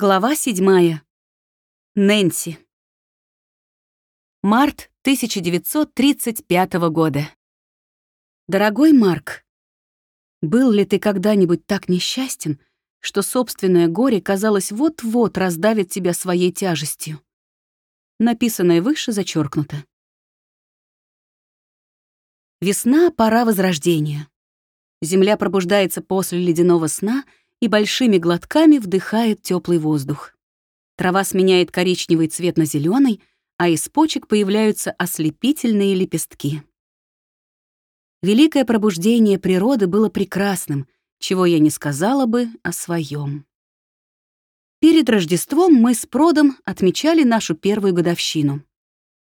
Глава седьмая. Нэнси. Март 1935 года. Дорогой Марк, был ли ты когда-нибудь так несчастен, что собственное горе, казалось, вот-вот раздавит тебя своей тяжестью? Написанное выше зачеркнуто. Весна — пора возрождения. Земля пробуждается после ледяного сна — и большими глотками вдыхает теплый воздух. Трава сменяет коричневый цвет на зеленый, а из почек появляются ослепительные лепестки. Великое пробуждение природы было прекрасным, чего я не сказала бы о своем. Перед Рождеством мы с Продом отмечали нашу первую годовщину.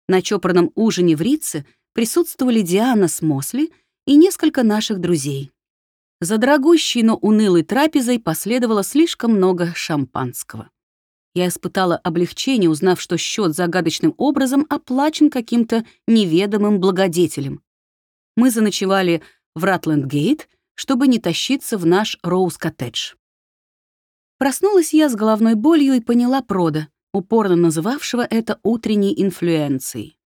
На чопорном ужине в Рице присутствовали Диана с Мосли и несколько наших друзей. За дорогущей, но унылой трапезой последовало слишком много шампанского. Я испытала облегчение, узнав, что счет загадочным образом оплачен каким-то неведомым благодетелем. Мы заночевали в Ратленд-Гейт, чтобы не тащиться в наш Роуз-коттедж. Проснулась я с головной болью и поняла прода, упорно называвшего это утренней инфлюенцией.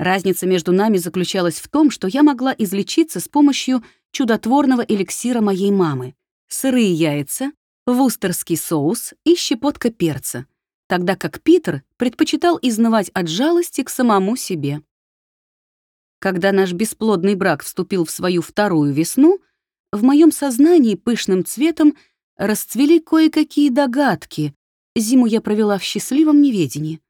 Разница между нами заключалась в том, что я могла излечиться с помощью чудотворного эликсира моей мамы. Сырые яйца, вустерский соус и щепотка перца, тогда как Питер предпочитал изнывать от жалости к самому себе. Когда наш бесплодный брак вступил в свою вторую весну, в моем сознании пышным цветом расцвели кое-какие догадки. Зиму я провела в счастливом неведении.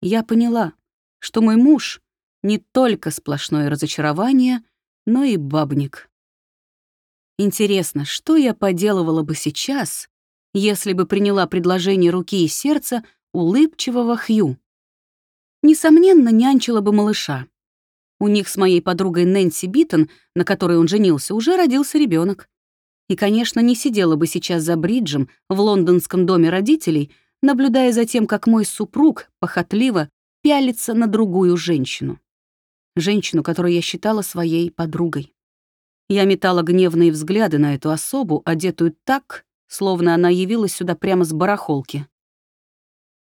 Я поняла, что мой муж не только сплошное разочарование, но и бабник. Интересно, что я поделывала бы сейчас, если бы приняла предложение руки и сердца улыбчивого Хью? Несомненно, нянчила бы малыша. У них с моей подругой Нэнси Биттон, на которой он женился, уже родился ребенок. И, конечно, не сидела бы сейчас за бриджем в лондонском доме родителей, наблюдая за тем, как мой супруг похотливо пялится на другую женщину женщину, которую я считала своей подругой. Я метала гневные взгляды на эту особу, одетую так, словно она явилась сюда прямо с барахолки.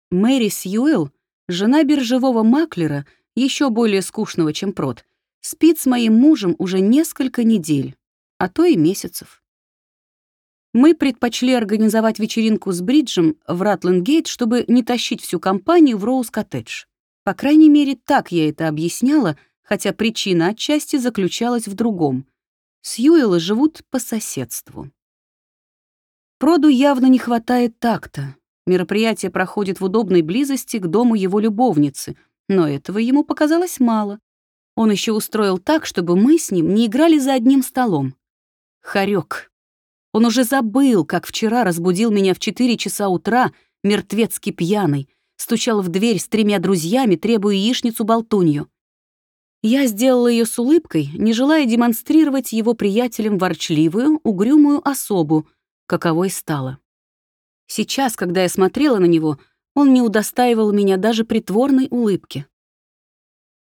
Мэри Сьюэлл, жена биржевого маклера, еще более скучного, чем Прот, спит с моим мужем уже несколько недель, а то и месяцев. Мы предпочли организовать вечеринку с Бриджем в Ратленгейт, чтобы не тащить всю компанию в Роуз-коттедж. По крайней мере, так я это объясняла — хотя причина отчасти заключалась в другом. Сьюэллы живут по соседству. Проду явно не хватает такта. Мероприятие проходит в удобной близости к дому его любовницы, но этого ему показалось мало. Он еще устроил так, чтобы мы с ним не играли за одним столом. Хорек. Он уже забыл, как вчера разбудил меня в 4 часа утра, мертвецки пьяный, стучал в дверь с тремя друзьями, требуя яичницу-болтунью. Я сделала ее с улыбкой, не желая демонстрировать его приятелям ворчливую, угрюмую особу, каковой стала. Сейчас, когда я смотрела на него, он не удостаивал меня даже притворной улыбки.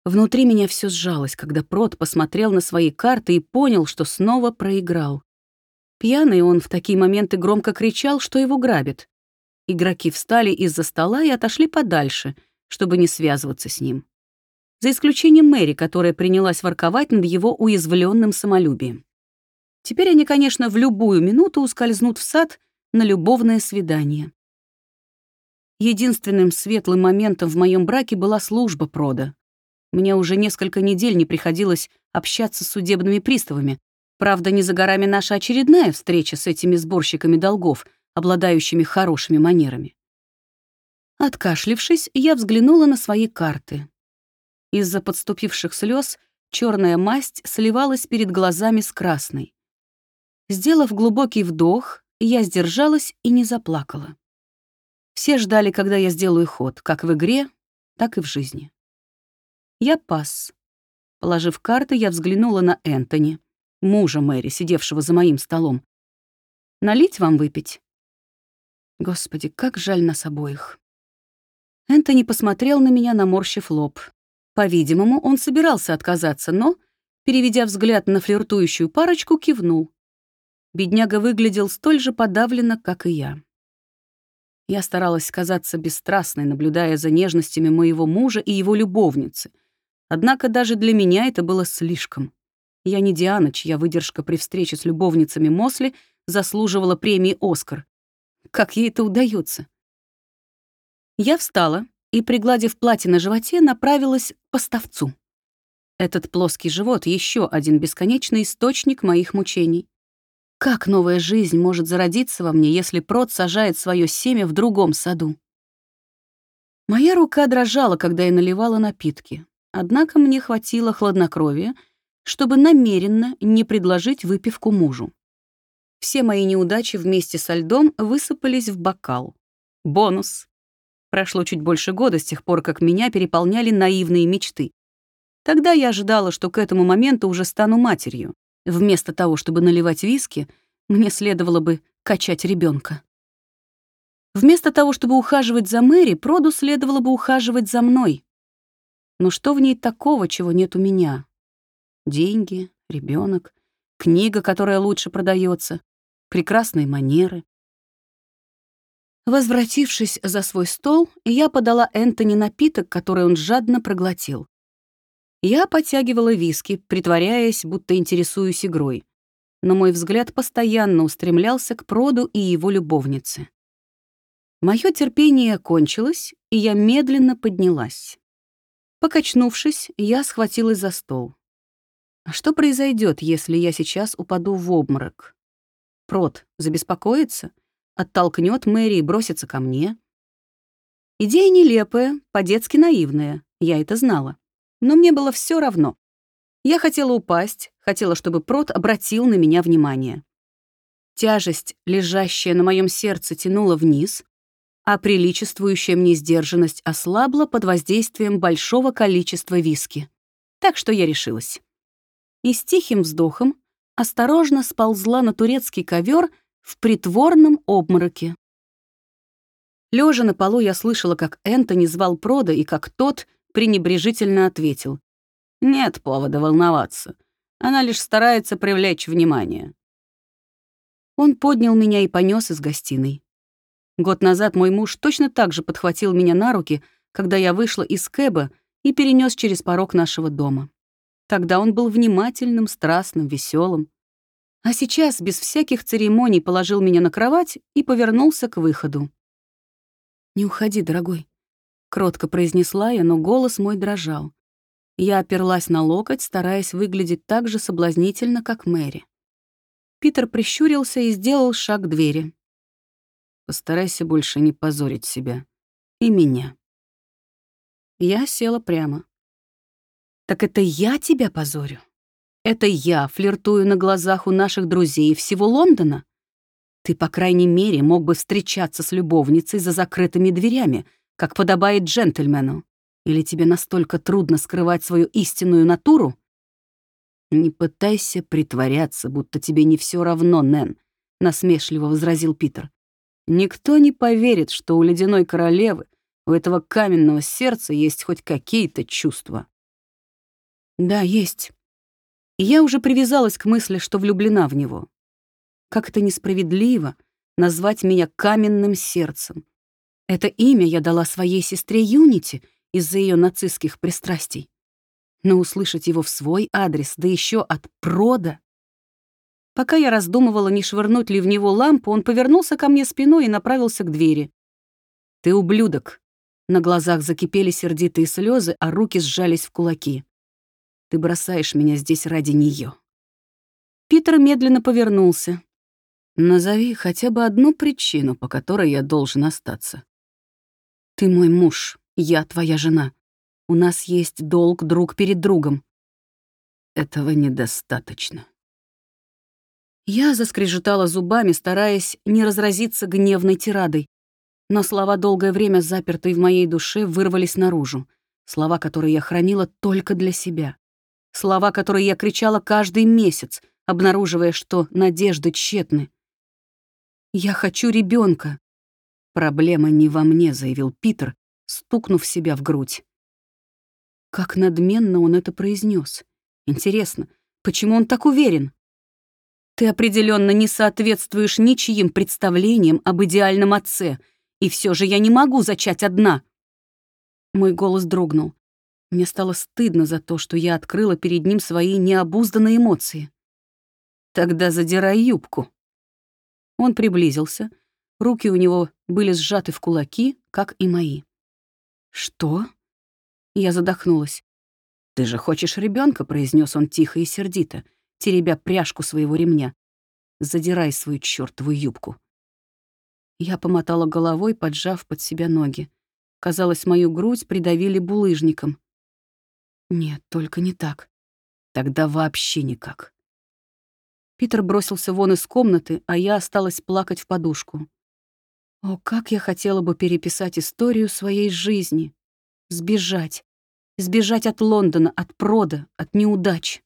Внутри меня все сжалось, когда Прот посмотрел на свои карты и понял, что снова проиграл. Пьяный он в такие моменты громко кричал, что его грабят. Игроки встали из-за стола и отошли подальше, чтобы не связываться с ним за исключением Мэри, которая принялась ворковать над его уязвленным самолюбием. Теперь они, конечно, в любую минуту ускользнут в сад на любовное свидание. Единственным светлым моментом в моем браке была служба прода. Мне уже несколько недель не приходилось общаться с судебными приставами. Правда, не за горами наша очередная встреча с этими сборщиками долгов, обладающими хорошими манерами. Откашлившись, я взглянула на свои карты. Из-за подступивших слез черная масть сливалась перед глазами с красной. Сделав глубокий вдох, я сдержалась и не заплакала. Все ждали, когда я сделаю ход, как в игре, так и в жизни. Я пас. Положив карты, я взглянула на Энтони, мужа Мэри, сидевшего за моим столом. «Налить вам выпить?» Господи, как жаль нас обоих. Энтони посмотрел на меня, наморщив лоб. По-видимому, он собирался отказаться, но, переведя взгляд на флиртующую парочку, кивнул. Бедняга выглядел столь же подавленно, как и я. Я старалась казаться бесстрастной, наблюдая за нежностями моего мужа и его любовницы. Однако даже для меня это было слишком. Я не Диана, чья выдержка при встрече с любовницами Мосли заслуживала премии «Оскар». Как ей это удается? Я встала и, пригладив платье на животе, направилась к поставцу. Этот плоский живот — еще один бесконечный источник моих мучений. Как новая жизнь может зародиться во мне, если прот сажает свое семя в другом саду? Моя рука дрожала, когда я наливала напитки. Однако мне хватило хладнокровия, чтобы намеренно не предложить выпивку мужу. Все мои неудачи вместе со льдом высыпались в бокал. Бонус. Прошло чуть больше года с тех пор, как меня переполняли наивные мечты. Тогда я ожидала, что к этому моменту уже стану матерью. Вместо того, чтобы наливать виски, мне следовало бы качать ребенка. Вместо того, чтобы ухаживать за Мэри, Проду следовало бы ухаживать за мной. Но что в ней такого, чего нет у меня? Деньги, ребенок, книга, которая лучше продается, прекрасные манеры. Возвратившись за свой стол, я подала Энтони напиток, который он жадно проглотил. Я подтягивала виски, притворяясь, будто интересуюсь игрой. Но мой взгляд постоянно устремлялся к Проду и его любовнице. Мое терпение кончилось, и я медленно поднялась. Покачнувшись, я схватилась за стол. А что произойдет, если я сейчас упаду в обморок? Прод забеспокоится, оттолкнет Мэри и бросится ко мне. Идея нелепая, по-детски наивная, я это знала но мне было все равно. Я хотела упасть, хотела, чтобы Прот обратил на меня внимание. Тяжесть, лежащая на моем сердце, тянула вниз, а приличествующая мне сдержанность ослабла под воздействием большого количества виски. Так что я решилась. И с тихим вздохом осторожно сползла на турецкий ковер в притворном обмороке. Лежа на полу, я слышала, как Энтони звал Прода и как тот пренебрежительно ответил. «Нет повода волноваться. Она лишь старается привлечь внимание». Он поднял меня и понес из гостиной. Год назад мой муж точно так же подхватил меня на руки, когда я вышла из кэба и перенес через порог нашего дома. Тогда он был внимательным, страстным, веселым. А сейчас без всяких церемоний положил меня на кровать и повернулся к выходу. «Не уходи, дорогой», Кротко произнесла я, но голос мой дрожал. Я оперлась на локоть, стараясь выглядеть так же соблазнительно, как Мэри. Питер прищурился и сделал шаг к двери. «Постарайся больше не позорить себя. И меня». Я села прямо. «Так это я тебя позорю? Это я флиртую на глазах у наших друзей всего Лондона? Ты, по крайней мере, мог бы встречаться с любовницей за закрытыми дверями, как подобает джентльмену? Или тебе настолько трудно скрывать свою истинную натуру? Не пытайся притворяться, будто тебе не все равно, Нэн, насмешливо возразил Питер. Никто не поверит, что у ледяной королевы, у этого каменного сердца есть хоть какие-то чувства. Да, есть. И я уже привязалась к мысли, что влюблена в него. Как это несправедливо назвать меня каменным сердцем, это имя я дала своей сестре Юнити из-за ее нацистских пристрастий. Но услышать его в свой адрес, да еще от прода... Пока я раздумывала, не швырнуть ли в него лампу, он повернулся ко мне спиной и направился к двери. «Ты ублюдок!» На глазах закипели сердитые слезы, а руки сжались в кулаки. «Ты бросаешь меня здесь ради нее. Питер медленно повернулся. «Назови хотя бы одну причину, по которой я должен остаться». Ты мой муж, я твоя жена. У нас есть долг друг перед другом. Этого недостаточно. Я заскрежетала зубами, стараясь не разразиться гневной тирадой. Но слова, долгое время запертые в моей душе, вырвались наружу. Слова, которые я хранила только для себя. Слова, которые я кричала каждый месяц, обнаруживая, что надежды тщетны. «Я хочу ребенка. «Проблема не во мне», — заявил Питер, стукнув себя в грудь. Как надменно он это произнес. Интересно, почему он так уверен? Ты определенно не соответствуешь ничьим представлениям об идеальном отце И все же я не могу зачать одна. Мой голос дрогнул. Мне стало стыдно за то, что я открыла перед ним свои необузданные эмоции. «Тогда задирай юбку». Он приблизился. Руки у него были сжаты в кулаки, как и мои. «Что?» Я задохнулась. «Ты же хочешь ребенка, произнес он тихо и сердито, теребя пряжку своего ремня. «Задирай свою чёртову юбку». Я помотала головой, поджав под себя ноги. Казалось, мою грудь придавили булыжником. Нет, только не так. Тогда вообще никак. Питер бросился вон из комнаты, а я осталась плакать в подушку. О, как я хотела бы переписать историю своей жизни. Сбежать. Сбежать от Лондона, от прода, от неудач.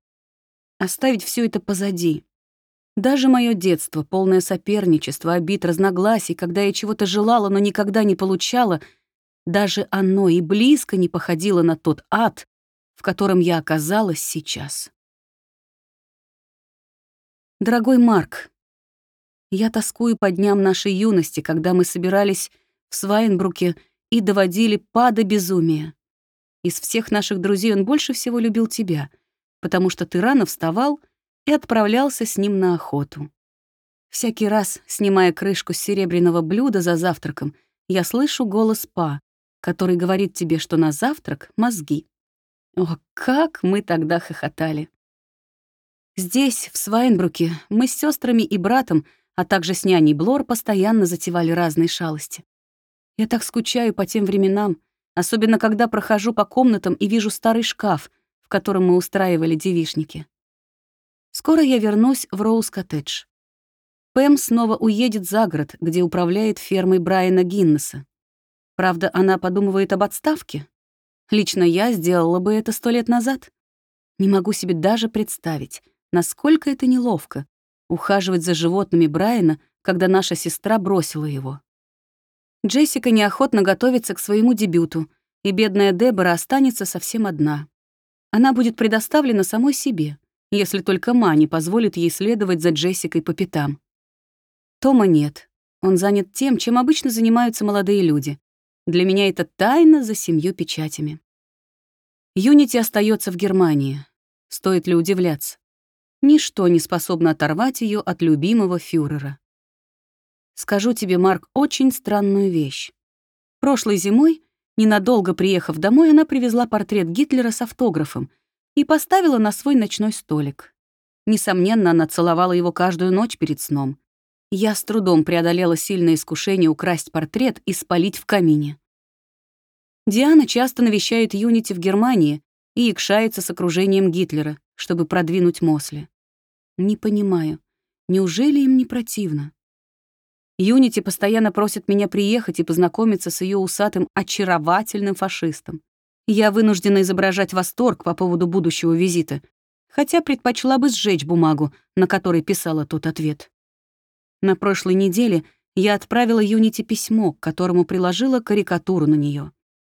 Оставить все это позади. Даже мое детство, полное соперничества, обид, разногласий, когда я чего-то желала, но никогда не получала, даже оно и близко не походило на тот ад, в котором я оказалась сейчас. Дорогой Марк, я тоскую по дням нашей юности, когда мы собирались в Свайнбруке и доводили па до безумия. Из всех наших друзей он больше всего любил тебя, потому что ты рано вставал и отправлялся с ним на охоту. Всякий раз, снимая крышку с серебряного блюда за завтраком, я слышу голос Па, который говорит тебе, что на завтрак — мозги. О, как мы тогда хохотали! Здесь, в Свайнбруке, мы с сестрами и братом, а также с няней Блор, постоянно затевали разные шалости. Я так скучаю по тем временам, особенно когда прохожу по комнатам и вижу старый шкаф, в котором мы устраивали девишники. Скоро я вернусь в Роуз-коттедж. Пэм снова уедет за город, где управляет фермой Брайана Гиннеса. Правда, она подумывает об отставке, Лично я сделала бы это сто лет назад. Не могу себе даже представить, насколько это неловко — ухаживать за животными Брайана, когда наша сестра бросила его. Джессика неохотно готовится к своему дебюту, и бедная Дебора останется совсем одна. Она будет предоставлена самой себе, если только Ма не позволит ей следовать за Джессикой по пятам. Тома нет. Он занят тем, чем обычно занимаются молодые люди для меня это тайна за семью печатями. Юнити остается в Германии. Стоит ли удивляться? Ничто не способно оторвать ее от любимого фюрера. Скажу тебе, Марк, очень странную вещь. Прошлой зимой, ненадолго приехав домой, она привезла портрет Гитлера с автографом и поставила на свой ночной столик. Несомненно, она целовала его каждую ночь перед сном. Я с трудом преодолела сильное искушение украсть портрет и спалить в камине. Диана часто навещает Юнити в Германии и икшается с окружением Гитлера, чтобы продвинуть Мосли. Не понимаю, неужели им не противно? Юнити постоянно просит меня приехать и познакомиться с ее усатым, очаровательным фашистом. Я вынуждена изображать восторг по поводу будущего визита, хотя предпочла бы сжечь бумагу, на которой писала тот ответ. На прошлой неделе я отправила Юнити письмо, к которому приложила карикатуру на нее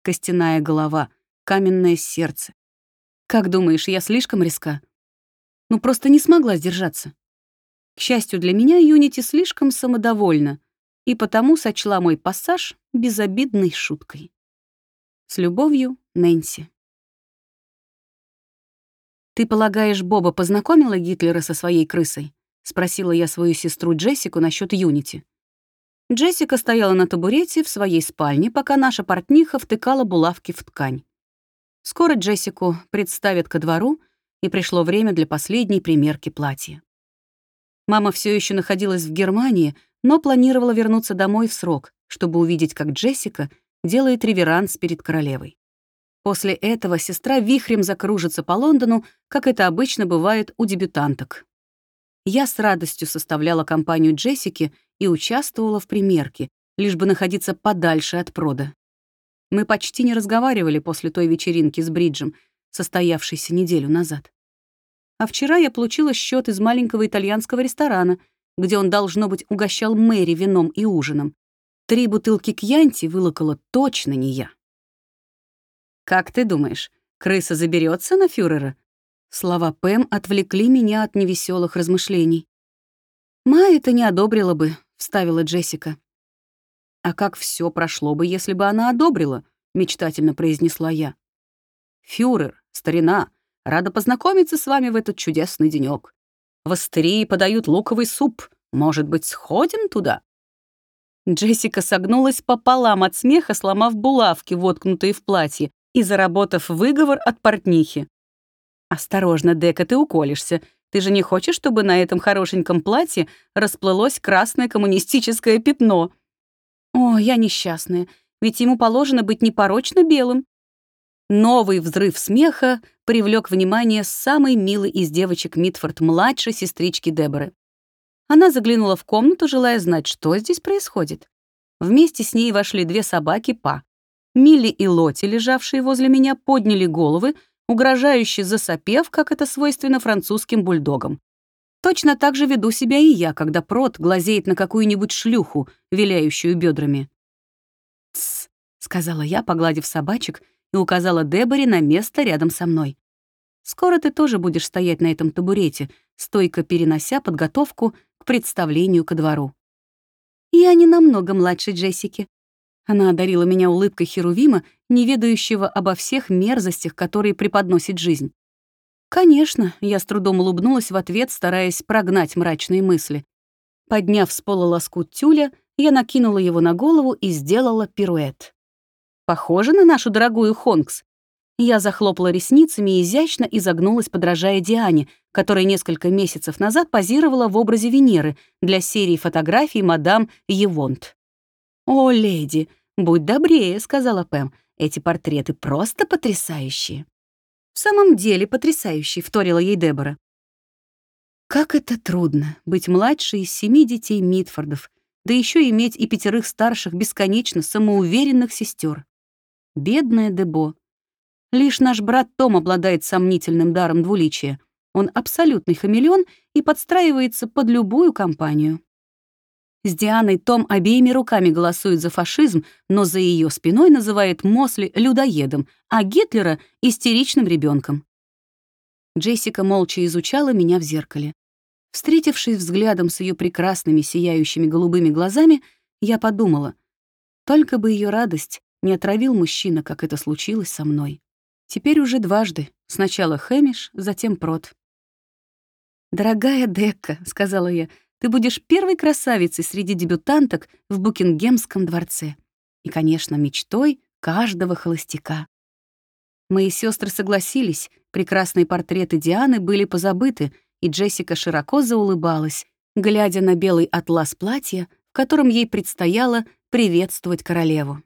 костяная голова, каменное сердце. Как думаешь, я слишком риска? Ну, просто не смогла сдержаться. К счастью для меня, Юнити слишком самодовольна, и потому сочла мой пассаж безобидной шуткой. С любовью, Нэнси. «Ты полагаешь, Боба познакомила Гитлера со своей крысой?» — спросила я свою сестру Джессику насчет Юнити. Джессика стояла на табурете в своей спальне, пока наша портниха втыкала булавки в ткань. Скоро Джессику представят ко двору, и пришло время для последней примерки платья. Мама все еще находилась в Германии, но планировала вернуться домой в срок, чтобы увидеть, как Джессика делает реверанс перед королевой. После этого сестра вихрем закружится по Лондону, как это обычно бывает у дебютанток. Я с радостью составляла компанию Джессики и участвовала в примерке, лишь бы находиться подальше от прода. Мы почти не разговаривали после той вечеринки с Бриджем, состоявшейся неделю назад. А вчера я получила счет из маленького итальянского ресторана, где он, должно быть, угощал Мэри вином и ужином. Три бутылки кьянти вылокала точно не я. «Как ты думаешь, крыса заберется на фюрера?» Слова Пэм отвлекли меня от невеселых размышлений. «Ма это не одобрила бы», — вставила Джессика. «А как все прошло бы, если бы она одобрила?» — мечтательно произнесла я. «Фюрер, старина, рада познакомиться с вами в этот чудесный денек. В астерии подают луковый суп. Может быть, сходим туда?» Джессика согнулась пополам от смеха, сломав булавки, воткнутые в платье, и заработав выговор от портнихи. «Осторожно, Дека, ты уколешься. Ты же не хочешь, чтобы на этом хорошеньком платье расплылось красное коммунистическое пятно?» «О, я несчастная, ведь ему положено быть непорочно белым». Новый взрыв смеха привлек внимание самой милой из девочек Митфорд, младшей сестрички Деборы. Она заглянула в комнату, желая знать, что здесь происходит. Вместе с ней вошли две собаки Па. Милли и Лоти, лежавшие возле меня, подняли головы, угрожающе засопев, как это свойственно французским бульдогам. Точно так же веду себя и я, когда прот глазеет на какую-нибудь шлюху, виляющую бедрами. «Тсс», — сказала я, погладив собачек, и указала Деборе на место рядом со мной. «Скоро ты тоже будешь стоять на этом табурете, стойко перенося подготовку к представлению ко двору». «Я не намного младше Джессики», она одарила меня улыбкой Херувима, не ведающего обо всех мерзостях, которые преподносит жизнь. Конечно, я с трудом улыбнулась в ответ, стараясь прогнать мрачные мысли. Подняв с пола лоскут тюля, я накинула его на голову и сделала пируэт. Похоже на нашу дорогую Хонкс. Я захлопала ресницами и изящно изогнулась, подражая Диане, которая несколько месяцев назад позировала в образе Венеры для серии фотографий мадам Евонт. «О, леди, «Будь добрее», — сказала Пэм. «Эти портреты просто потрясающие». «В самом деле потрясающие», — вторила ей Дебора. Как это трудно — быть младшей из семи детей Митфордов, да еще иметь и пятерых старших бесконечно самоуверенных сестер. Бедная Дебо. Лишь наш брат Том обладает сомнительным даром двуличия. Он абсолютный хамелеон и подстраивается под любую компанию. С Дианой Том обеими руками голосует за фашизм, но за ее спиной называет Мосли людоедом, а Гитлера — истеричным ребенком. Джессика молча изучала меня в зеркале. Встретившись взглядом с ее прекрасными сияющими голубыми глазами, я подумала, только бы ее радость не отравил мужчина, как это случилось со мной. Теперь уже дважды. Сначала Хэмиш, затем Прот. «Дорогая Декка», — сказала я, ты будешь первой красавицей среди дебютанток в Букингемском дворце. И, конечно, мечтой каждого холостяка. Мои сестры согласились, прекрасные портреты Дианы были позабыты, и Джессика широко заулыбалась, глядя на белый атлас платья, в котором ей предстояло приветствовать королеву.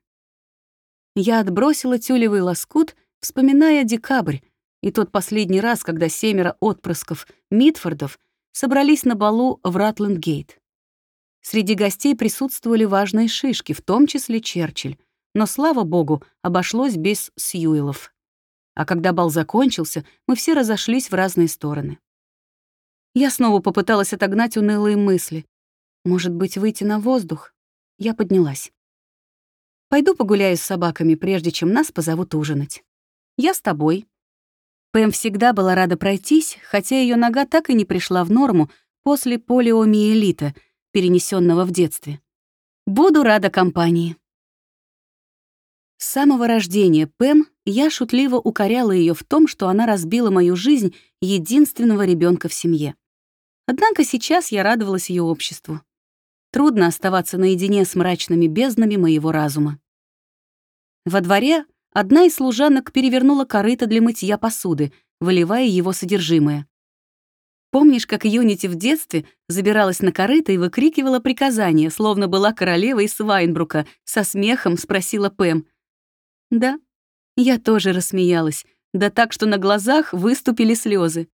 Я отбросила тюлевый лоскут, вспоминая декабрь, и тот последний раз, когда семеро отпрысков Митфордов собрались на балу в Ратланд-Гейт. Среди гостей присутствовали важные шишки, в том числе Черчилль, но, слава богу, обошлось без Сьюилов. А когда бал закончился, мы все разошлись в разные стороны. Я снова попыталась отогнать унылые мысли. Может быть, выйти на воздух? Я поднялась. Пойду погуляю с собаками, прежде чем нас позовут ужинать. Я с тобой, Пэм всегда была рада пройтись, хотя ее нога так и не пришла в норму после полиомиелита, перенесенного в детстве. Буду рада компании. С самого рождения Пэм я шутливо укоряла ее в том, что она разбила мою жизнь единственного ребенка в семье. Однако сейчас я радовалась ее обществу. Трудно оставаться наедине с мрачными безднами моего разума. Во дворе Одна из служанок перевернула корыто для мытья посуды, выливая его содержимое. Помнишь, как Юнити в детстве забиралась на корыто и выкрикивала приказания, словно была королевой Свайнбрука, со смехом спросила Пэм. Да, я тоже рассмеялась, да так, что на глазах выступили слезы.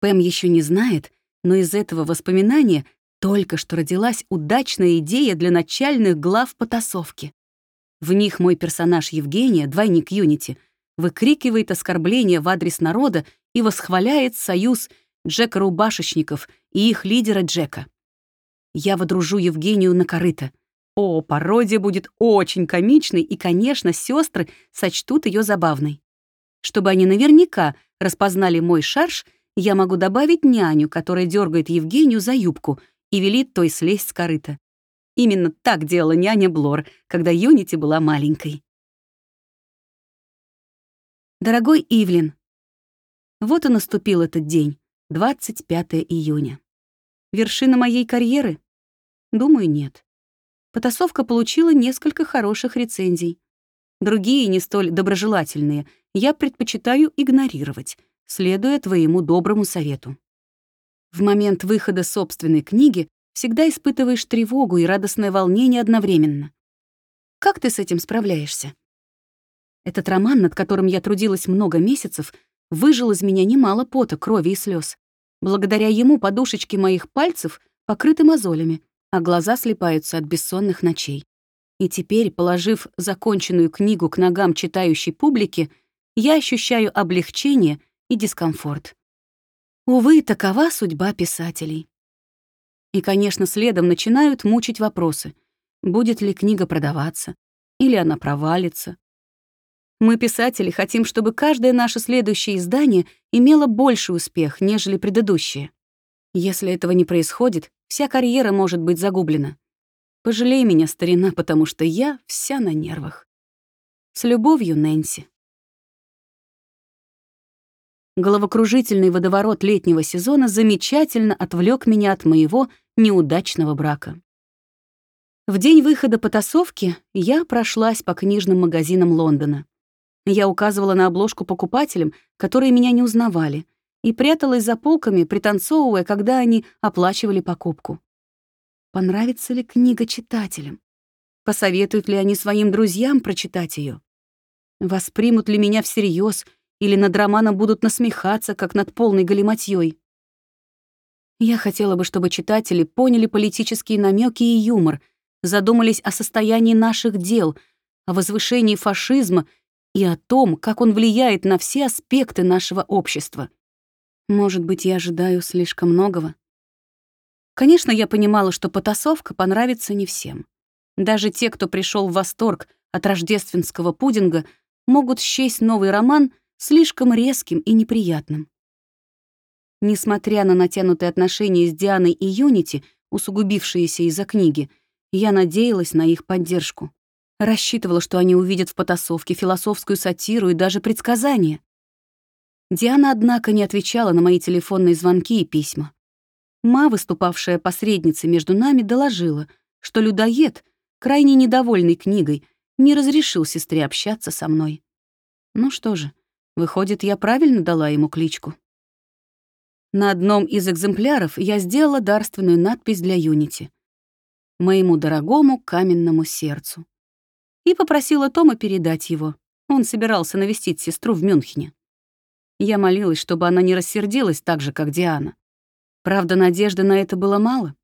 Пэм еще не знает, но из этого воспоминания только что родилась удачная идея для начальных глав потасовки. В них мой персонаж Евгения, двойник Юнити, выкрикивает оскорбления в адрес народа и восхваляет союз Джека-рубашечников и их лидера Джека. Я водружу Евгению на корыто. О, пародия будет очень комичной, и, конечно, сестры сочтут ее забавной. Чтобы они наверняка распознали мой шарж, я могу добавить няню, которая дергает Евгению за юбку и велит той слезть с корыта. Именно так делала няня Блор, когда Юнити была маленькой. Дорогой Ивлин, вот и наступил этот день, 25 июня. Вершина моей карьеры? Думаю, нет. Потасовка получила несколько хороших рецензий. Другие, не столь доброжелательные, я предпочитаю игнорировать, следуя твоему доброму совету. В момент выхода собственной книги всегда испытываешь тревогу и радостное волнение одновременно. Как ты с этим справляешься? Этот роман, над которым я трудилась много месяцев, выжил из меня немало пота, крови и слез. Благодаря ему подушечки моих пальцев покрыты мозолями, а глаза слепаются от бессонных ночей. И теперь, положив законченную книгу к ногам читающей публики, я ощущаю облегчение и дискомфорт. Увы, такова судьба писателей. И, конечно, следом начинают мучить вопросы. Будет ли книга продаваться? Или она провалится? Мы, писатели, хотим, чтобы каждое наше следующее издание имело больший успех, нежели предыдущее. Если этого не происходит, вся карьера может быть загублена. Пожалей меня, старина, потому что я вся на нервах. С любовью, Нэнси. Головокружительный водоворот летнего сезона замечательно отвлек меня от моего неудачного брака. В день выхода потасовки я прошлась по книжным магазинам Лондона. Я указывала на обложку покупателям, которые меня не узнавали, и пряталась за полками, пританцовывая, когда они оплачивали покупку. Понравится ли книга читателям? Посоветуют ли они своим друзьям прочитать ее? Воспримут ли меня всерьез или над романом будут насмехаться, как над полной галиматьей? Я хотела бы, чтобы читатели поняли политические намеки и юмор, задумались о состоянии наших дел, о возвышении фашизма и о том, как он влияет на все аспекты нашего общества. Может быть, я ожидаю слишком многого? Конечно, я понимала, что потасовка понравится не всем. Даже те, кто пришел в восторг от рождественского пудинга, могут счесть новый роман слишком резким и неприятным. Несмотря на натянутые отношения с Дианой и Юнити, усугубившиеся из-за книги, я надеялась на их поддержку. Рассчитывала, что они увидят в потасовке философскую сатиру и даже предсказания. Диана, однако, не отвечала на мои телефонные звонки и письма. Ма, выступавшая посредницей между нами, доложила, что людоед, крайне недовольный книгой, не разрешил сестре общаться со мной. Ну что же, выходит, я правильно дала ему кличку. На одном из экземпляров я сделала дарственную надпись для Юнити. «Моему дорогому каменному сердцу». И попросила Тома передать его. Он собирался навестить сестру в Мюнхене. Я молилась, чтобы она не рассердилась так же, как Диана. Правда, надежды на это было мало.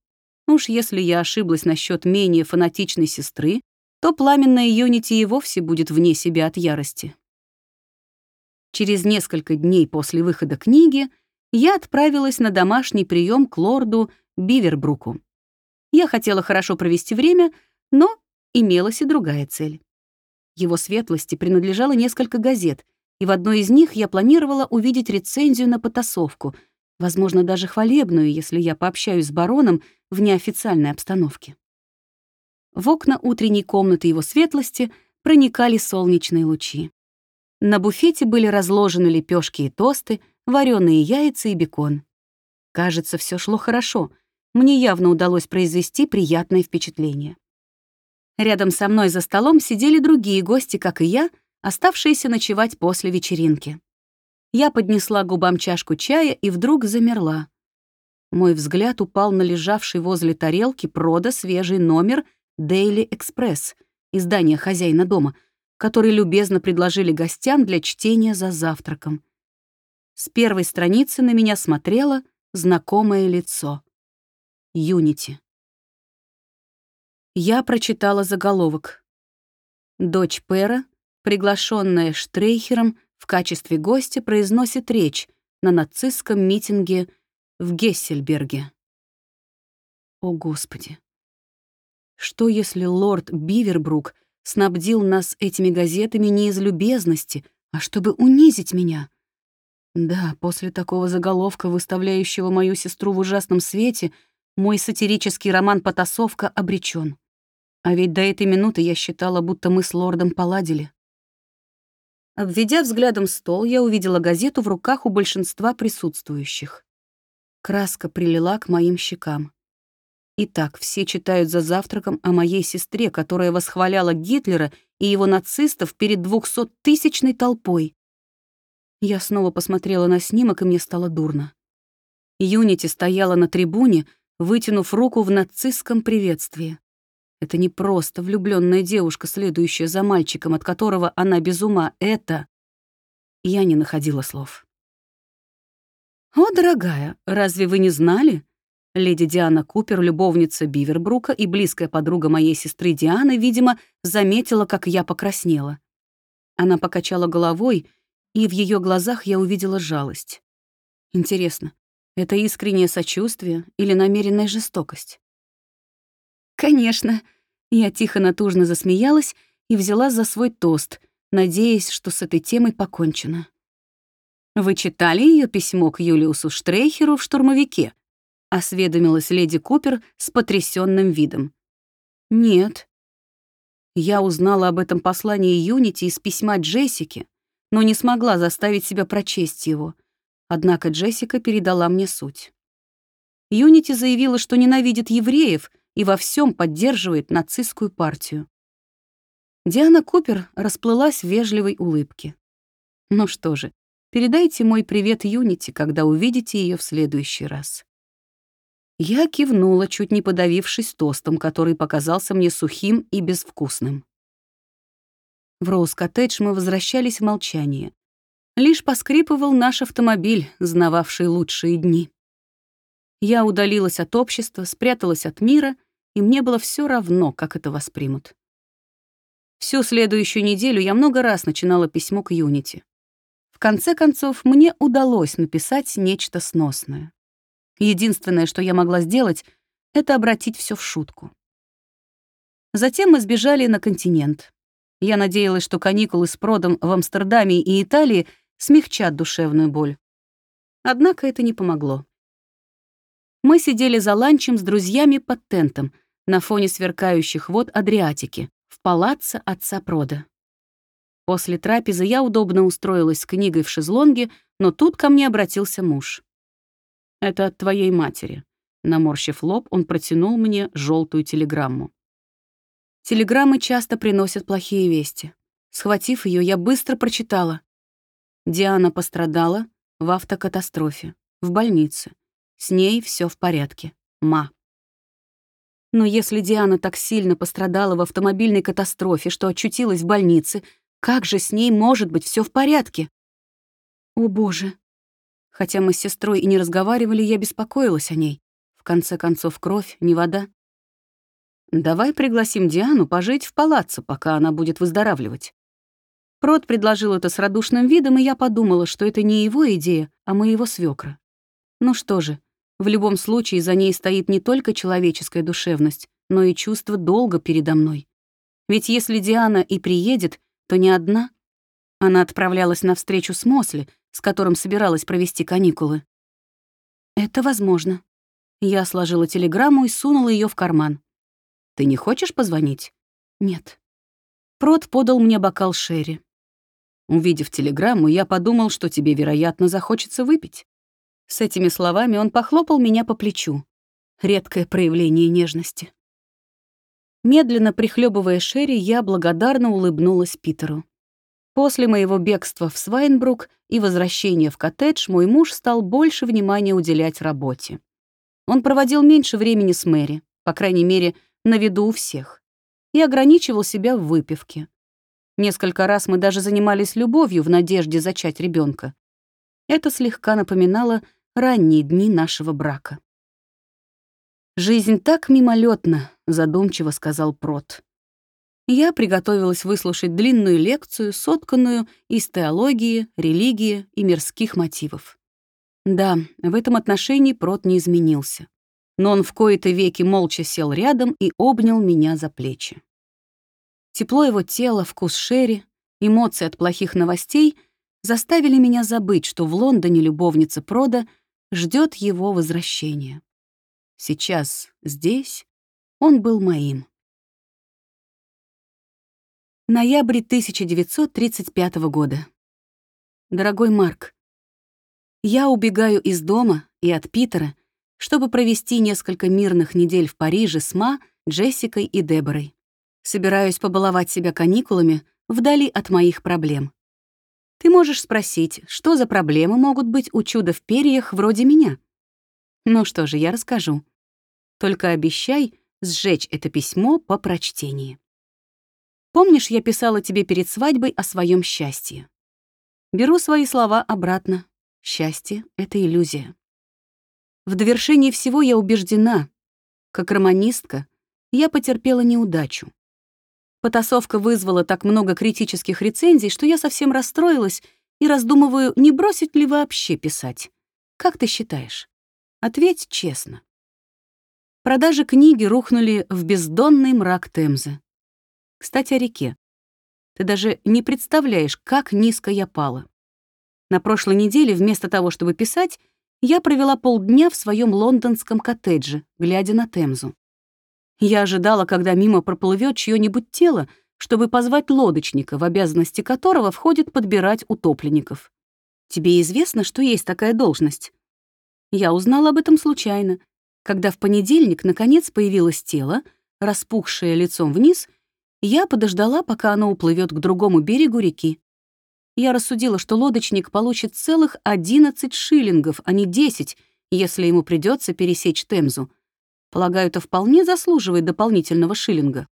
Уж если я ошиблась насчет менее фанатичной сестры, то пламенная Юнити и вовсе будет вне себя от ярости. Через несколько дней после выхода книги я отправилась на домашний прием к лорду Бивербруку. Я хотела хорошо провести время, но имелась и другая цель. Его светлости принадлежало несколько газет, и в одной из них я планировала увидеть рецензию на потасовку, возможно, даже хвалебную, если я пообщаюсь с бароном в неофициальной обстановке. В окна утренней комнаты его светлости проникали солнечные лучи. На буфете были разложены лепешки и тосты, вареные яйца и бекон. Кажется, все шло хорошо. Мне явно удалось произвести приятное впечатление. Рядом со мной за столом сидели другие гости, как и я, оставшиеся ночевать после вечеринки. Я поднесла губам чашку чая и вдруг замерла. Мой взгляд упал на лежавший возле тарелки прода свежий номер Daily Express, издания хозяина дома, который любезно предложили гостям для чтения за завтраком. С первой страницы на меня смотрело знакомое лицо. Юнити. Я прочитала заголовок. Дочь Пэра приглашенная Штрейхером в качестве гостя произносит речь на нацистском митинге в Гессельберге. О, Господи! Что, если лорд Бивербрук снабдил нас этими газетами не из любезности, а чтобы унизить меня? Да, после такого заголовка, выставляющего мою сестру в ужасном свете, мой сатирический роман «Потасовка» обречен. А ведь до этой минуты я считала, будто мы с лордом поладили. Обведя взглядом стол, я увидела газету в руках у большинства присутствующих. Краска прилила к моим щекам. Итак, все читают за завтраком о моей сестре, которая восхваляла Гитлера и его нацистов перед двухсоттысячной толпой. Я снова посмотрела на снимок, и мне стало дурно. Юнити стояла на трибуне, вытянув руку в нацистском приветствии. Это не просто влюбленная девушка, следующая за мальчиком, от которого она без ума. Это... Я не находила слов. «О, дорогая, разве вы не знали?» Леди Диана Купер, любовница Бивербрука и близкая подруга моей сестры Дианы, видимо, заметила, как я покраснела. Она покачала головой, и в ее глазах я увидела жалость. Интересно, это искреннее сочувствие или намеренная жестокость? «Конечно». Я тихо натужно засмеялась и взяла за свой тост, надеясь, что с этой темой покончено. «Вы читали ее письмо к Юлиусу Штрейхеру в штурмовике?» — осведомилась леди Купер с потрясенным видом. «Нет». Я узнала об этом послании Юнити из письма Джессики, но не смогла заставить себя прочесть его. Однако Джессика передала мне суть. Юнити заявила, что ненавидит евреев — и во всем поддерживает нацистскую партию. Диана Купер расплылась в вежливой улыбке. Ну что же, передайте мой привет Юнити, когда увидите ее в следующий раз. Я кивнула, чуть не подавившись тостом, который показался мне сухим и безвкусным. В Роуз-коттедж мы возвращались в молчание. Лишь поскрипывал наш автомобиль, знававший лучшие дни. Я удалилась от общества, спряталась от мира, и мне было все равно, как это воспримут. Всю следующую неделю я много раз начинала письмо к Юнити. В конце концов, мне удалось написать нечто сносное. Единственное, что я могла сделать, это обратить все в шутку. Затем мы сбежали на континент. Я надеялась, что каникулы с продом в Амстердаме и Италии смягчат душевную боль. Однако это не помогло. Мы сидели за ланчем с друзьями под тентом на фоне сверкающих вод Адриатики в палаццо отца Прода. После трапезы я удобно устроилась с книгой в шезлонге, но тут ко мне обратился муж. «Это от твоей матери». Наморщив лоб, он протянул мне желтую телеграмму. Телеграммы часто приносят плохие вести. Схватив ее, я быстро прочитала. Диана пострадала в автокатастрофе, в больнице. С ней все в порядке. Ма. Но если Диана так сильно пострадала в автомобильной катастрофе, что очутилась в больнице, как же с ней может быть все в порядке? О, боже. Хотя мы с сестрой и не разговаривали, я беспокоилась о ней. В конце концов, кровь, не вода. Давай пригласим Диану пожить в палаццо, пока она будет выздоравливать. Прот предложил это с радушным видом, и я подумала, что это не его идея, а моего свекра. Ну что же, в любом случае за ней стоит не только человеческая душевность, но и чувство долга передо мной. Ведь если Диана и приедет, то не одна. Она отправлялась на встречу с Мосли, с которым собиралась провести каникулы. Это возможно. Я сложила телеграмму и сунула ее в карман. «Ты не хочешь позвонить?» «Нет». Прот подал мне бокал Шерри. Увидев телеграмму, я подумал, что тебе, вероятно, захочется выпить. С этими словами он похлопал меня по плечу. Редкое проявление нежности. Медленно прихлебывая Шерри, я благодарно улыбнулась Питеру. После моего бегства в Свайнбрук и возвращения в коттедж мой муж стал больше внимания уделять работе. Он проводил меньше времени с Мэри, по крайней мере, на виду у всех, и ограничивал себя в выпивке. Несколько раз мы даже занимались любовью в надежде зачать ребенка. Это слегка напоминало ранние дни нашего брака. «Жизнь так мимолетна», — задумчиво сказал Прот. Я приготовилась выслушать длинную лекцию, сотканную из теологии, религии и мирских мотивов. Да, в этом отношении Прот не изменился. Но он в кои-то веки молча сел рядом и обнял меня за плечи. Тепло его тела, вкус Шерри, эмоции от плохих новостей заставили меня забыть, что в Лондоне любовница Прода — ждет его возвращения. Сейчас, здесь, он был моим. Ноябрь 1935 года. Дорогой Марк, я убегаю из дома и от Питера, чтобы провести несколько мирных недель в Париже с Ма, Джессикой и Деборой. Собираюсь побаловать себя каникулами вдали от моих проблем. Ты можешь спросить, что за проблемы могут быть у чуда в перьях вроде меня? Ну что же, я расскажу. Только обещай сжечь это письмо по прочтении. Помнишь, я писала тебе перед свадьбой о своем счастье? Беру свои слова обратно. Счастье — это иллюзия. В довершении всего я убеждена, как романистка, я потерпела неудачу. Потасовка вызвала так много критических рецензий, что я совсем расстроилась и раздумываю, не бросить ли вообще писать. Как ты считаешь? Ответь честно. Продажи книги рухнули в бездонный мрак Темзы. Кстати, о реке. Ты даже не представляешь, как низко я пала. На прошлой неделе вместо того, чтобы писать, я провела полдня в своем лондонском коттедже, глядя на Темзу. Я ожидала, когда мимо проплывет чье-нибудь тело, чтобы позвать лодочника, в обязанности которого входит подбирать утопленников. Тебе известно, что есть такая должность? Я узнала об этом случайно, когда в понедельник наконец появилось тело, распухшее лицом вниз, я подождала, пока оно уплывет к другому берегу реки. Я рассудила, что лодочник получит целых 11 шиллингов, а не 10, если ему придется пересечь Темзу — Полагаю, это вполне заслуживает дополнительного шиллинга.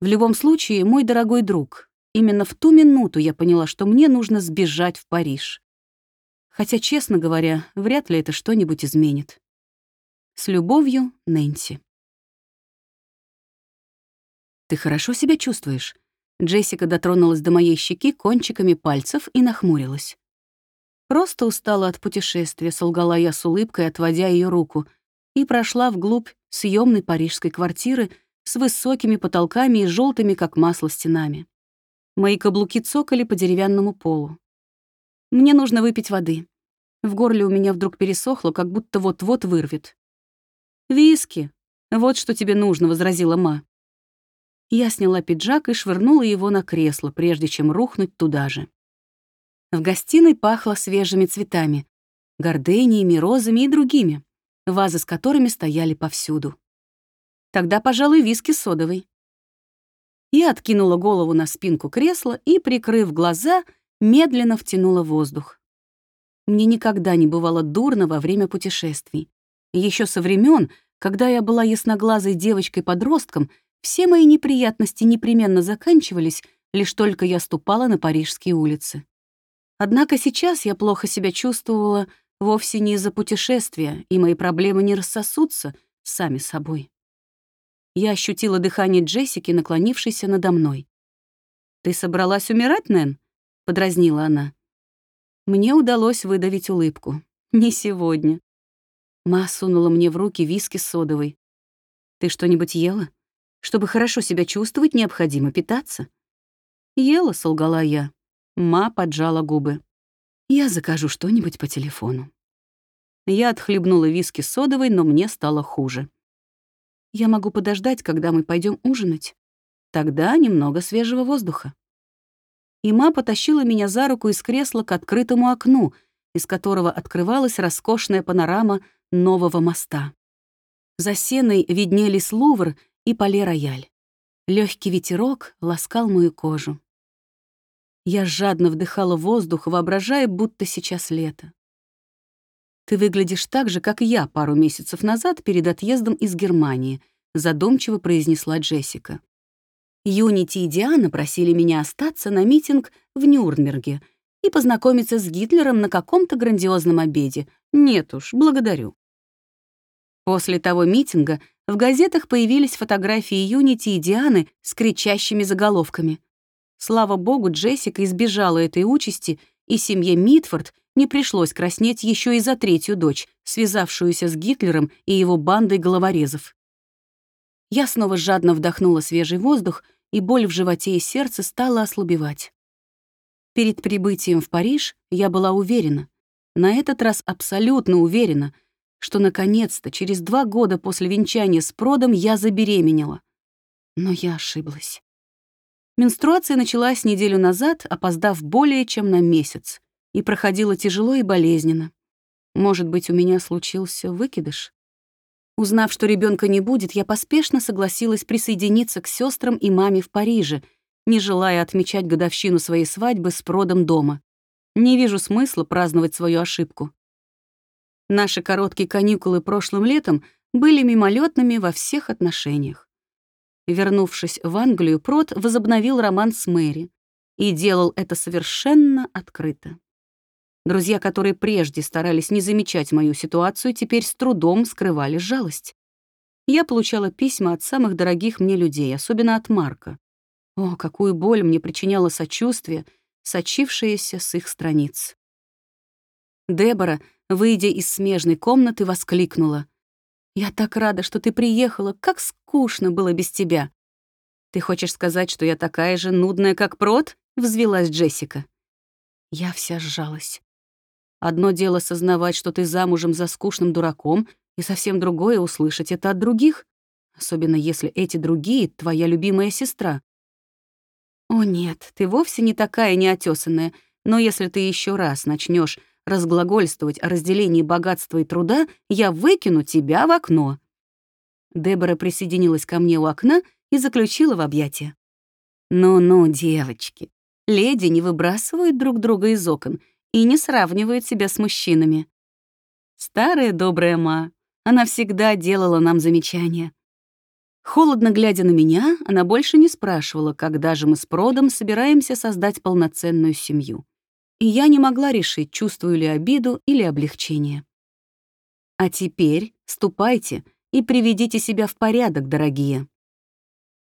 В любом случае, мой дорогой друг, именно в ту минуту я поняла, что мне нужно сбежать в Париж. Хотя, честно говоря, вряд ли это что-нибудь изменит. С любовью, Нэнси. «Ты хорошо себя чувствуешь?» Джессика дотронулась до моей щеки кончиками пальцев и нахмурилась. «Просто устала от путешествия», — солгала я с улыбкой, отводя ее руку, и прошла вглубь съемной парижской квартиры с высокими потолками и желтыми, как масло, стенами. Мои каблуки цокали по деревянному полу. Мне нужно выпить воды. В горле у меня вдруг пересохло, как будто вот-вот вырвет. «Виски. Вот что тебе нужно», — возразила Ма. Я сняла пиджак и швырнула его на кресло, прежде чем рухнуть туда же. В гостиной пахло свежими цветами, гордениями, розами и другими вазы с которыми стояли повсюду. Тогда, пожалуй, виски содовый. Я откинула голову на спинку кресла и, прикрыв глаза, медленно втянула воздух. Мне никогда не бывало дурно во время путешествий. Еще со времен, когда я была ясноглазой девочкой-подростком, все мои неприятности непременно заканчивались, лишь только я ступала на парижские улицы. Однако сейчас я плохо себя чувствовала Вовсе не из-за путешествия, и мои проблемы не рассосутся сами собой. Я ощутила дыхание Джессики, наклонившейся надо мной. «Ты собралась умирать, Нэн?» — подразнила она. Мне удалось выдавить улыбку. «Не сегодня». Ма сунула мне в руки виски содовой. «Ты что-нибудь ела? Чтобы хорошо себя чувствовать, необходимо питаться». «Ела», — солгала я. Ма поджала губы. Я закажу что-нибудь по телефону. Я отхлебнула виски содовой, но мне стало хуже. Я могу подождать, когда мы пойдем ужинать. Тогда немного свежего воздуха. Има потащила меня за руку из кресла к открытому окну, из которого открывалась роскошная панорама нового моста. За сеной виднелись Лувр и Пале-Рояль. Легкий ветерок ласкал мою кожу. Я жадно вдыхала воздух, воображая, будто сейчас лето. «Ты выглядишь так же, как я пару месяцев назад перед отъездом из Германии», задумчиво произнесла Джессика. Юнити и Диана просили меня остаться на митинг в Нюрнберге и познакомиться с Гитлером на каком-то грандиозном обеде. Нет уж, благодарю. После того митинга в газетах появились фотографии Юнити и Дианы с кричащими заголовками. Слава богу, Джессика избежала этой участи, и семье Митфорд не пришлось краснеть еще и за третью дочь, связавшуюся с Гитлером и его бандой головорезов. Я снова жадно вдохнула свежий воздух, и боль в животе и сердце стала ослабевать. Перед прибытием в Париж я была уверена, на этот раз абсолютно уверена, что наконец-то, через два года после венчания с Продом, я забеременела. Но я ошиблась. Менструация началась неделю назад, опоздав более чем на месяц, и проходила тяжело и болезненно. Может быть, у меня случился выкидыш? Узнав, что ребенка не будет, я поспешно согласилась присоединиться к сестрам и маме в Париже, не желая отмечать годовщину своей свадьбы с продом дома. Не вижу смысла праздновать свою ошибку. Наши короткие каникулы прошлым летом были мимолетными во всех отношениях. Вернувшись в Англию, Прот возобновил роман с Мэри и делал это совершенно открыто. Друзья, которые прежде старались не замечать мою ситуацию, теперь с трудом скрывали жалость. Я получала письма от самых дорогих мне людей, особенно от Марка. О, какую боль мне причиняло сочувствие, сочившееся с их страниц. Дебора, выйдя из смежной комнаты, воскликнула. «Я так рада, что ты приехала. Как скучно было без тебя!» «Ты хочешь сказать, что я такая же нудная, как Прот?» — взвелась Джессика. Я вся сжалась. Одно дело сознавать, что ты замужем за скучным дураком, и совсем другое — услышать это от других, особенно если эти другие — твоя любимая сестра. О нет, ты вовсе не такая неотесанная, но если ты еще раз начнешь разглагольствовать о разделении богатства и труда, я выкину тебя в окно. Дебора присоединилась ко мне у окна и заключила в объятия. «Ну-ну, девочки, леди не выбрасывают друг друга из окон и не сравнивает себя с мужчинами. Старая добрая Ма, она всегда делала нам замечания. Холодно глядя на меня, она больше не спрашивала, когда же мы с Продом собираемся создать полноценную семью. И я не могла решить, чувствую ли обиду или облегчение. А теперь ступайте и приведите себя в порядок, дорогие.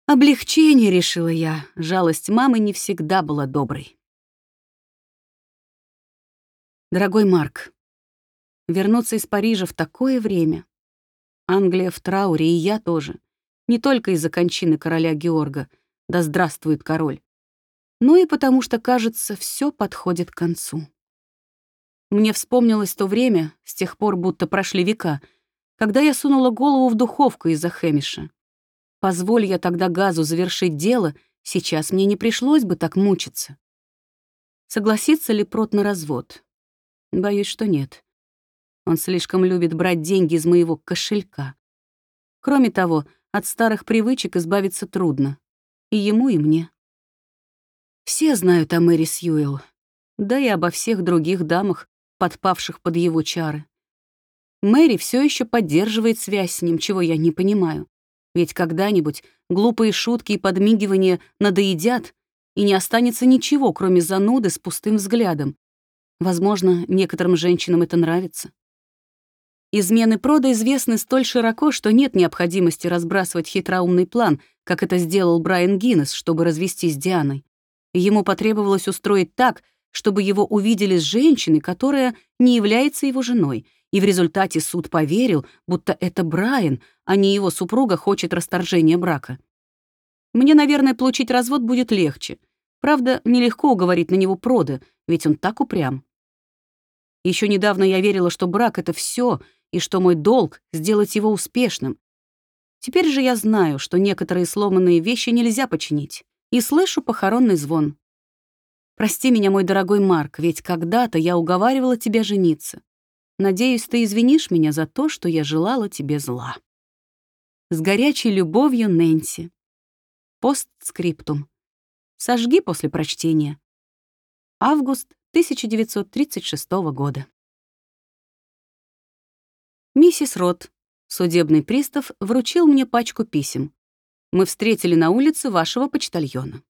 Облегчение, решила я. Жалость мамы не всегда была доброй. Дорогой Марк, вернуться из Парижа в такое время. Англия в трауре, и я тоже. Не только из-за кончины короля Георга, да здравствует король, но и потому что, кажется, все подходит к концу. Мне вспомнилось то время, с тех пор будто прошли века, когда я сунула голову в духовку из-за Хэмиша. Позволь я тогда Газу завершить дело, сейчас мне не пришлось бы так мучиться. Согласится ли Прот на развод? Боюсь, что нет. Он слишком любит брать деньги из моего кошелька. Кроме того, от старых привычек избавиться трудно. И ему, и мне. Все знают о Мэри Сьюэлл, да и обо всех других дамах, подпавших под его чары. Мэри все еще поддерживает связь с ним, чего я не понимаю. Ведь когда-нибудь глупые шутки и подмигивания надоедят, и не останется ничего, кроме зануды с пустым взглядом, Возможно, некоторым женщинам это нравится. Измены прода известны столь широко, что нет необходимости разбрасывать хитроумный план, как это сделал Брайан Гиннес, чтобы развестись с Дианой. Ему потребовалось устроить так, чтобы его увидели с женщиной, которая не является его женой, и в результате суд поверил, будто это Брайан, а не его супруга хочет расторжения брака. Мне, наверное, получить развод будет легче. Правда, нелегко уговорить на него прода, ведь он так упрям. Еще недавно я верила, что брак — это все, и что мой долг — сделать его успешным. Теперь же я знаю, что некоторые сломанные вещи нельзя починить, и слышу похоронный звон. Прости меня, мой дорогой Марк, ведь когда-то я уговаривала тебя жениться. Надеюсь, ты извинишь меня за то, что я желала тебе зла. С горячей любовью, Нэнси. Постскриптум. Сожги после прочтения. Август 1936 года. Миссис Рот, судебный пристав, вручил мне пачку писем. Мы встретили на улице вашего почтальона.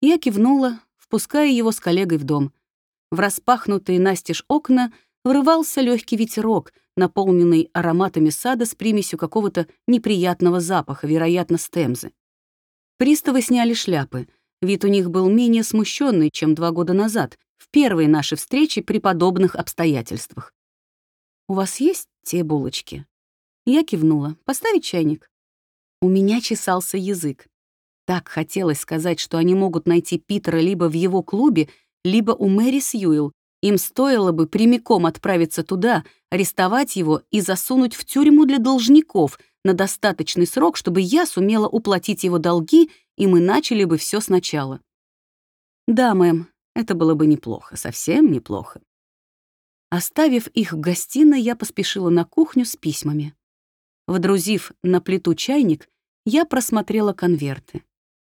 Я кивнула, впуская его с коллегой в дом. В распахнутые настежь окна врывался легкий ветерок, наполненный ароматами сада с примесью какого-то неприятного запаха, вероятно, стемзы. Приставы сняли шляпы. Вид у них был менее смущенный, чем два года назад, в первые наши встречи при подобных обстоятельствах. «У вас есть те булочки?» Я кивнула. «Поставить чайник?» У меня чесался язык. Так хотелось сказать, что они могут найти Питера либо в его клубе, либо у Мэри Сьюэлл. Им стоило бы прямиком отправиться туда, арестовать его и засунуть в тюрьму для должников на достаточный срок, чтобы я сумела уплатить его долги и мы начали бы все сначала. Да, мэм, это было бы неплохо, совсем неплохо. Оставив их в гостиной, я поспешила на кухню с письмами. Водрузив на плиту чайник, я просмотрела конверты.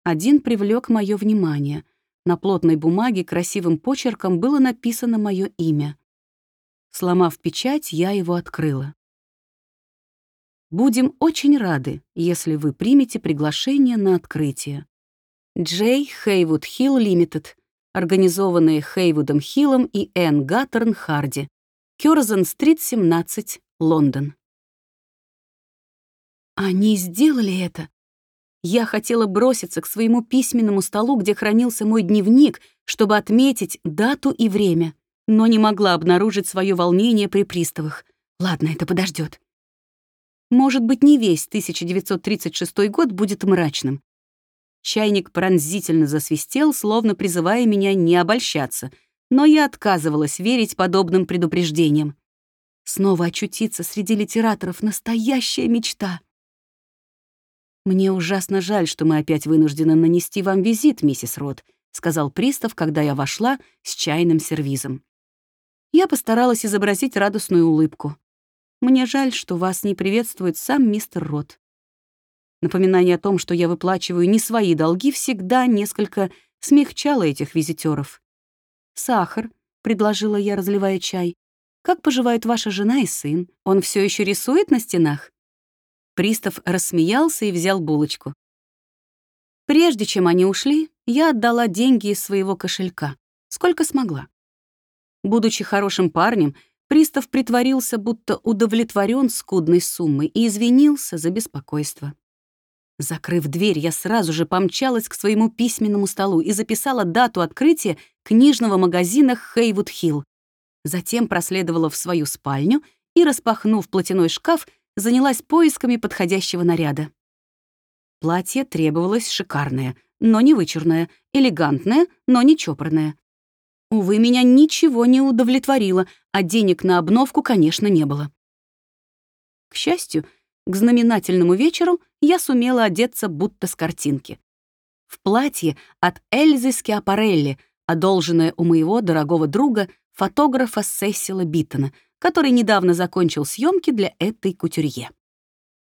Один привлек мое внимание. На плотной бумаге красивым почерком было написано мое имя. Сломав печать, я его открыла. Будем очень рады, если вы примете приглашение на открытие. Джей Хейвуд Хилл Лимитед, организованные Хейвудом Хиллом и Энн Гаттерн Харди. Кёрзен-стрит, 17, Лондон. Они сделали это. Я хотела броситься к своему письменному столу, где хранился мой дневник, чтобы отметить дату и время, но не могла обнаружить свое волнение при приставах. Ладно, это подождет. Может быть, не весь 1936 год будет мрачным. Чайник пронзительно засвистел, словно призывая меня не обольщаться, но я отказывалась верить подобным предупреждениям. Снова очутиться среди литераторов — настоящая мечта. «Мне ужасно жаль, что мы опять вынуждены нанести вам визит, миссис Рот», — сказал пристав, когда я вошла с чайным сервизом. Я постаралась изобразить радостную улыбку. Мне жаль, что вас не приветствует сам мистер Рот. Напоминание о том, что я выплачиваю не свои долги, всегда несколько смягчало этих визитеров. «Сахар», — предложила я, разливая чай. «Как поживают ваша жена и сын? Он все еще рисует на стенах?» Пристав рассмеялся и взял булочку. Прежде чем они ушли, я отдала деньги из своего кошелька, сколько смогла. Будучи хорошим парнем, Пристав притворился, будто удовлетворен скудной суммой и извинился за беспокойство. Закрыв дверь, я сразу же помчалась к своему письменному столу и записала дату открытия книжного магазина «Хейвуд Хилл». Затем проследовала в свою спальню и, распахнув платяной шкаф, занялась поисками подходящего наряда. Платье требовалось шикарное, но не вычурное, элегантное, но не чопорное. Увы, меня ничего не удовлетворило, а денег на обновку, конечно, не было. К счастью, к знаменательному вечеру я сумела одеться будто с картинки. В платье от Эльзы Скиапарелли, одолженное у моего дорогого друга, фотографа Сесила Биттона, который недавно закончил съемки для этой кутюрье.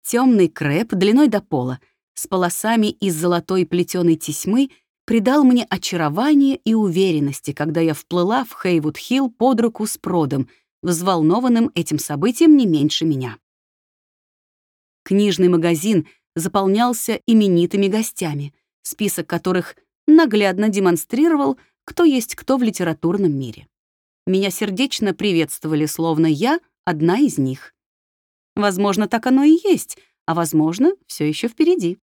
Темный крэп длиной до пола, с полосами из золотой плетеной тесьмы придал мне очарование и уверенности, когда я вплыла в Хейвуд-Хилл под руку с Продом, взволнованным этим событием не меньше меня. Книжный магазин заполнялся именитыми гостями, список которых наглядно демонстрировал, кто есть кто в литературном мире. Меня сердечно приветствовали, словно я одна из них. Возможно, так оно и есть, а возможно, все еще впереди.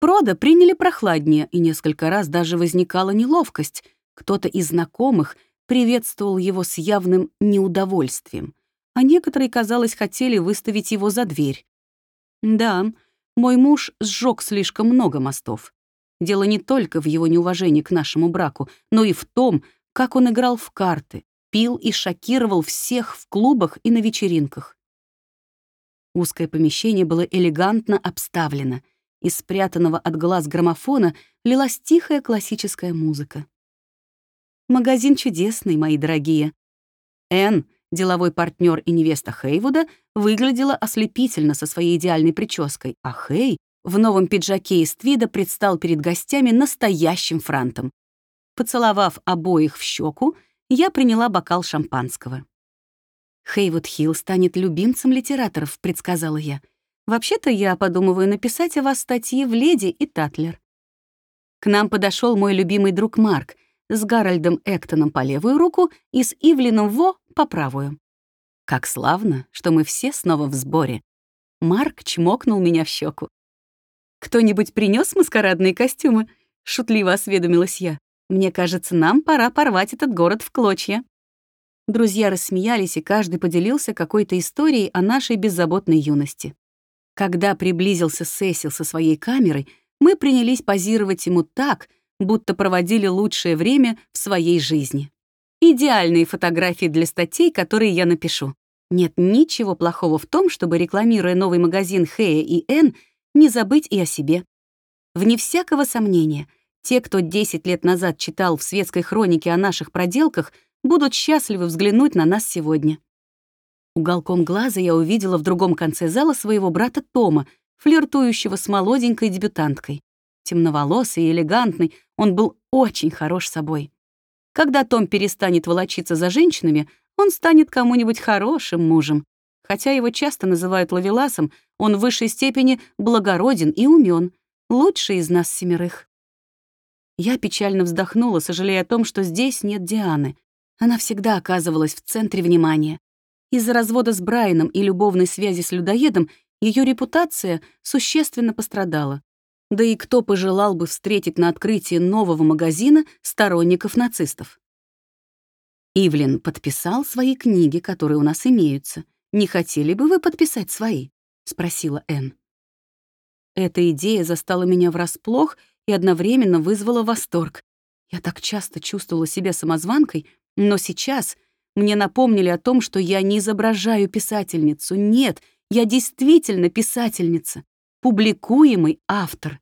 Прода приняли прохладнее, и несколько раз даже возникала неловкость. Кто-то из знакомых приветствовал его с явным неудовольствием, а некоторые, казалось, хотели выставить его за дверь. Да, мой муж сжег слишком много мостов. Дело не только в его неуважении к нашему браку, но и в том, как он играл в карты, пил и шокировал всех в клубах и на вечеринках. Узкое помещение было элегантно обставлено — из спрятанного от глаз граммофона лилась тихая классическая музыка. Магазин чудесный, мои дорогие. Энн, деловой партнер и невеста Хейвуда, выглядела ослепительно со своей идеальной прической, а Хей в новом пиджаке из твида предстал перед гостями настоящим франтом. Поцеловав обоих в щеку, я приняла бокал шампанского. «Хейвуд Хилл станет любимцем литераторов», — предсказала я. Вообще-то я подумываю написать о вас статьи в «Леди» и «Татлер». К нам подошел мой любимый друг Марк с Гарольдом Эктоном по левую руку и с Ивлином Во по правую. Как славно, что мы все снова в сборе. Марк чмокнул меня в щеку. «Кто-нибудь принес маскарадные костюмы?» — шутливо осведомилась я. «Мне кажется, нам пора порвать этот город в клочья». Друзья рассмеялись, и каждый поделился какой-то историей о нашей беззаботной юности. Когда приблизился Сесил со своей камерой, мы принялись позировать ему так, будто проводили лучшее время в своей жизни. Идеальные фотографии для статей, которые я напишу. Нет ничего плохого в том, чтобы, рекламируя новый магазин Хэя и Н, не забыть и о себе. Вне всякого сомнения, те, кто 10 лет назад читал в светской хронике о наших проделках, будут счастливы взглянуть на нас сегодня. Уголком глаза я увидела в другом конце зала своего брата Тома, флиртующего с молоденькой дебютанткой. Темноволосый и элегантный, он был очень хорош собой. Когда Том перестанет волочиться за женщинами, он станет кому-нибудь хорошим мужем. Хотя его часто называют ловеласом, он в высшей степени благороден и умен, лучший из нас семерых. Я печально вздохнула, сожалея о том, что здесь нет Дианы. Она всегда оказывалась в центре внимания. Из-за развода с Брайаном и любовной связи с людоедом ее репутация существенно пострадала. Да и кто пожелал бы встретить на открытии нового магазина сторонников нацистов? Ивлин подписал свои книги, которые у нас имеются. Не хотели бы вы подписать свои? спросила Энн. Эта идея застала меня врасплох и одновременно вызвала восторг. Я так часто чувствовала себя самозванкой, но сейчас мне напомнили о том, что я не изображаю писательницу. Нет, я действительно писательница, публикуемый автор.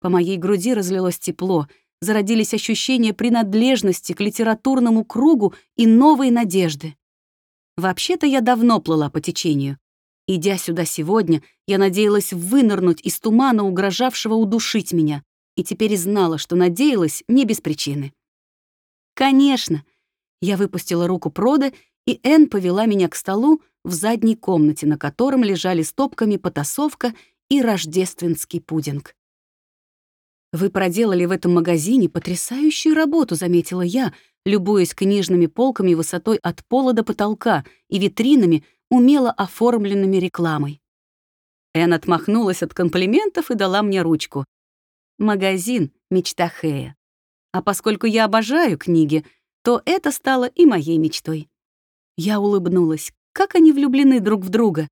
По моей груди разлилось тепло — зародились ощущения принадлежности к литературному кругу и новой надежды. Вообще-то я давно плыла по течению. Идя сюда сегодня, я надеялась вынырнуть из тумана, угрожавшего удушить меня, и теперь знала, что надеялась не без причины. «Конечно!» Я выпустила руку Прода, и Энн повела меня к столу в задней комнате, на котором лежали стопками потасовка и рождественский пудинг. «Вы проделали в этом магазине потрясающую работу», — заметила я, любуясь книжными полками высотой от пола до потолка и витринами, умело оформленными рекламой. Эн отмахнулась от комплиментов и дала мне ручку. «Магазин — мечта Хэя. А поскольку я обожаю книги, то это стало и моей мечтой». Я улыбнулась. Как они влюблены друг в друга.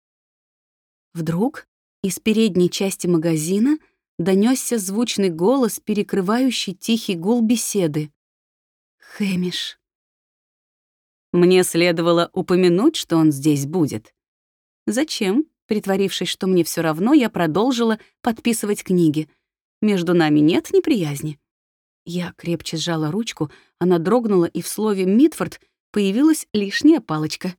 Вдруг из передней части магазина — донесся звучный голос, перекрывающий тихий гул беседы. «Хэмиш». Мне следовало упомянуть, что он здесь будет. Зачем? Притворившись, что мне все равно, я продолжила подписывать книги. Между нами нет неприязни. Я крепче сжала ручку, она дрогнула, и в слове «Митфорд» появилась лишняя палочка.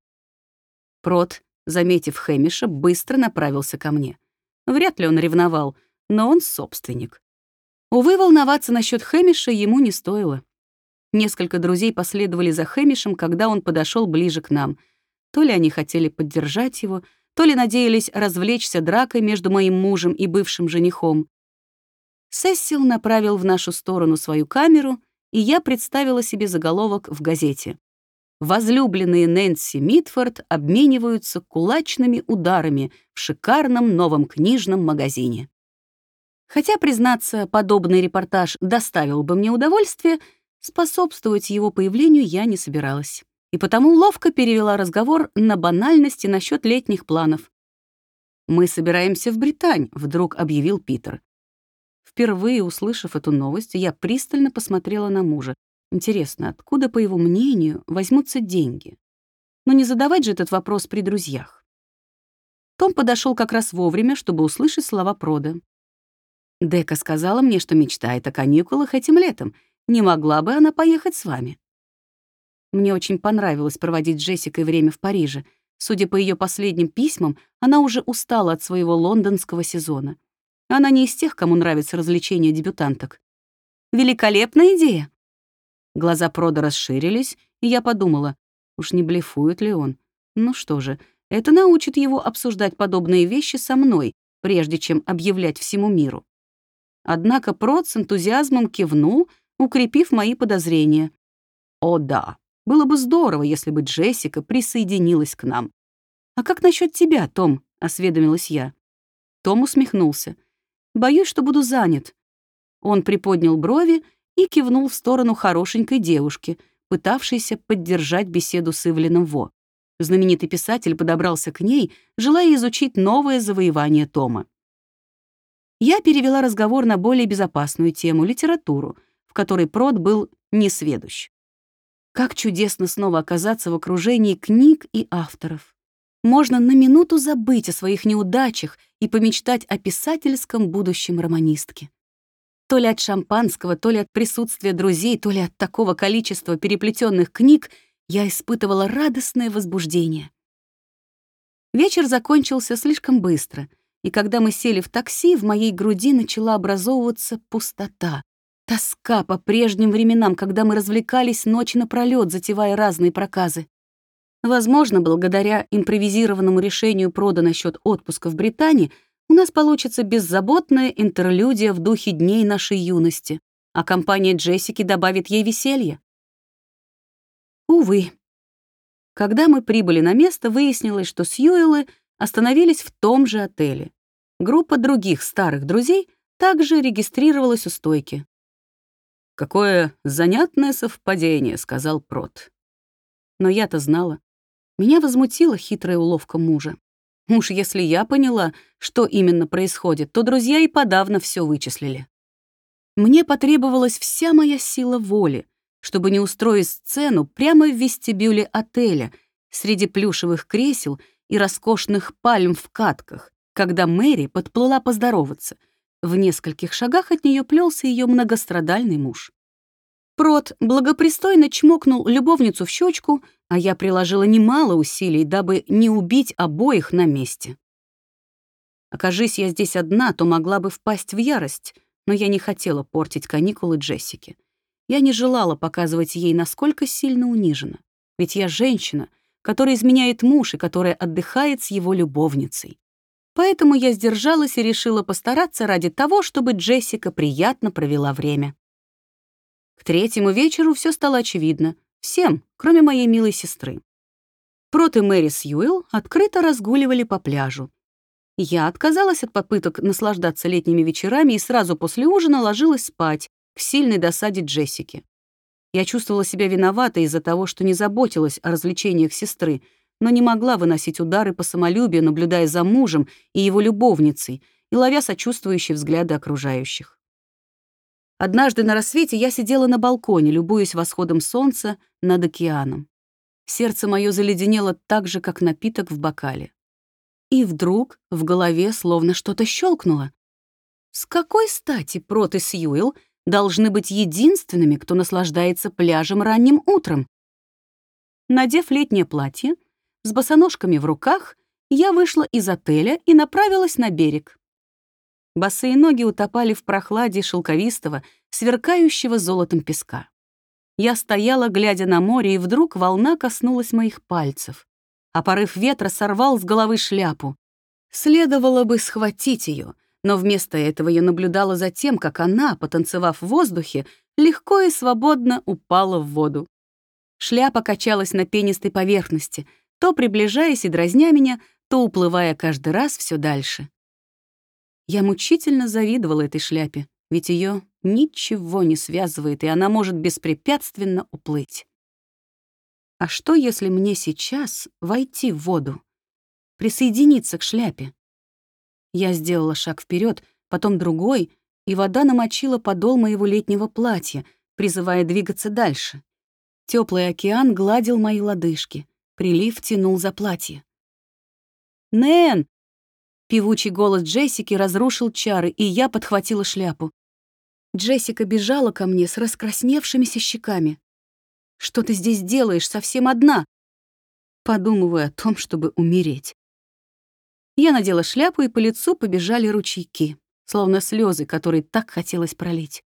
Прот, заметив Хэмиша, быстро направился ко мне. Вряд ли он ревновал, но он собственник. Увы, волноваться насчет Хэмиша ему не стоило. Несколько друзей последовали за Хэмишем, когда он подошел ближе к нам. То ли они хотели поддержать его, то ли надеялись развлечься дракой между моим мужем и бывшим женихом. Сессил направил в нашу сторону свою камеру, и я представила себе заголовок в газете. Возлюбленные Нэнси Митфорд обмениваются кулачными ударами в шикарном новом книжном магазине. Хотя, признаться, подобный репортаж доставил бы мне удовольствие, способствовать его появлению я не собиралась. И потому ловко перевела разговор на банальности насчет летних планов. «Мы собираемся в Британь», — вдруг объявил Питер. Впервые услышав эту новость, я пристально посмотрела на мужа. Интересно, откуда, по его мнению, возьмутся деньги? Но не задавать же этот вопрос при друзьях. Том подошел как раз вовремя, чтобы услышать слова Прода. Дека сказала мне, что мечтает о каникулах этим летом. Не могла бы она поехать с вами? Мне очень понравилось проводить с Джессикой время в Париже. Судя по ее последним письмам, она уже устала от своего лондонского сезона. Она не из тех, кому нравятся развлечения дебютанток. Великолепная идея. Глаза Прода расширились, и я подумала, уж не блефует ли он. Ну что же, это научит его обсуждать подобные вещи со мной, прежде чем объявлять всему миру. Однако Прот с энтузиазмом кивнул, укрепив мои подозрения. «О да, было бы здорово, если бы Джессика присоединилась к нам». «А как насчет тебя, Том?» — осведомилась я. Том усмехнулся. «Боюсь, что буду занят». Он приподнял брови и кивнул в сторону хорошенькой девушки, пытавшейся поддержать беседу с Ивлином Во. Знаменитый писатель подобрался к ней, желая изучить новое завоевание Тома я перевела разговор на более безопасную тему — литературу, в которой Прот был несведущ. Как чудесно снова оказаться в окружении книг и авторов. Можно на минуту забыть о своих неудачах и помечтать о писательском будущем романистке. То ли от шампанского, то ли от присутствия друзей, то ли от такого количества переплетенных книг я испытывала радостное возбуждение. Вечер закончился слишком быстро, и когда мы сели в такси, в моей груди начала образовываться пустота. Тоска по прежним временам, когда мы развлекались ночь напролёт, затевая разные проказы. Возможно, благодаря импровизированному решению прода насчет отпуска в Британии, у нас получится беззаботная интерлюдия в духе дней нашей юности, а компания Джессики добавит ей веселье. Увы. Когда мы прибыли на место, выяснилось, что Сьюэллы остановились в том же отеле. Группа других старых друзей также регистрировалась у стойки. «Какое занятное совпадение», — сказал Прот. Но я-то знала. Меня возмутила хитрая уловка мужа. Уж если я поняла, что именно происходит, то друзья и подавно все вычислили. Мне потребовалась вся моя сила воли, чтобы не устроить сцену прямо в вестибюле отеля среди плюшевых кресел и роскошных пальм в катках, когда Мэри подплыла поздороваться. В нескольких шагах от нее плелся ее многострадальный муж. Прот благопристойно чмокнул любовницу в щечку, а я приложила немало усилий, дабы не убить обоих на месте. Окажись я здесь одна, то могла бы впасть в ярость, но я не хотела портить каникулы Джессики. Я не желала показывать ей, насколько сильно унижена. Ведь я женщина, которая изменяет муж и которая отдыхает с его любовницей. Поэтому я сдержалась и решила постараться ради того, чтобы Джессика приятно провела время. К третьему вечеру все стало очевидно. Всем, кроме моей милой сестры. Прот и Мэри Сьюэлл открыто разгуливали по пляжу. Я отказалась от попыток наслаждаться летними вечерами и сразу после ужина ложилась спать, к сильной досаде Джессики. Я чувствовала себя виноватой из-за того, что не заботилась о развлечениях сестры, но не могла выносить удары по самолюбию, наблюдая за мужем и его любовницей и ловя сочувствующие взгляды окружающих. Однажды на рассвете я сидела на балконе, любуясь восходом солнца над океаном. Сердце мое заледенело так же, как напиток в бокале. И вдруг в голове словно что-то щелкнуло. С какой стати Прот и Сьюэлл должны быть единственными, кто наслаждается пляжем ранним утром? Надев летнее платье, с босоножками в руках, я вышла из отеля и направилась на берег. Босые ноги утопали в прохладе шелковистого, сверкающего золотом песка. Я стояла, глядя на море, и вдруг волна коснулась моих пальцев, а порыв ветра сорвал с головы шляпу. Следовало бы схватить ее, но вместо этого я наблюдала за тем, как она, потанцевав в воздухе, легко и свободно упала в воду. Шляпа качалась на пенистой поверхности, то приближаясь и дразня меня, то уплывая каждый раз все дальше. Я мучительно завидовала этой шляпе, ведь ее ничего не связывает, и она может беспрепятственно уплыть. А что, если мне сейчас войти в воду, присоединиться к шляпе? Я сделала шаг вперед, потом другой, и вода намочила подол моего летнего платья, призывая двигаться дальше. Теплый океан гладил мои лодыжки, прилив тянул за платье. «Нэн!» Певучий голос Джессики разрушил чары, и я подхватила шляпу. Джессика бежала ко мне с раскрасневшимися щеками. «Что ты здесь делаешь совсем одна?» Подумывая о том, чтобы умереть. Я надела шляпу, и по лицу побежали ручейки, словно слезы, которые так хотелось пролить.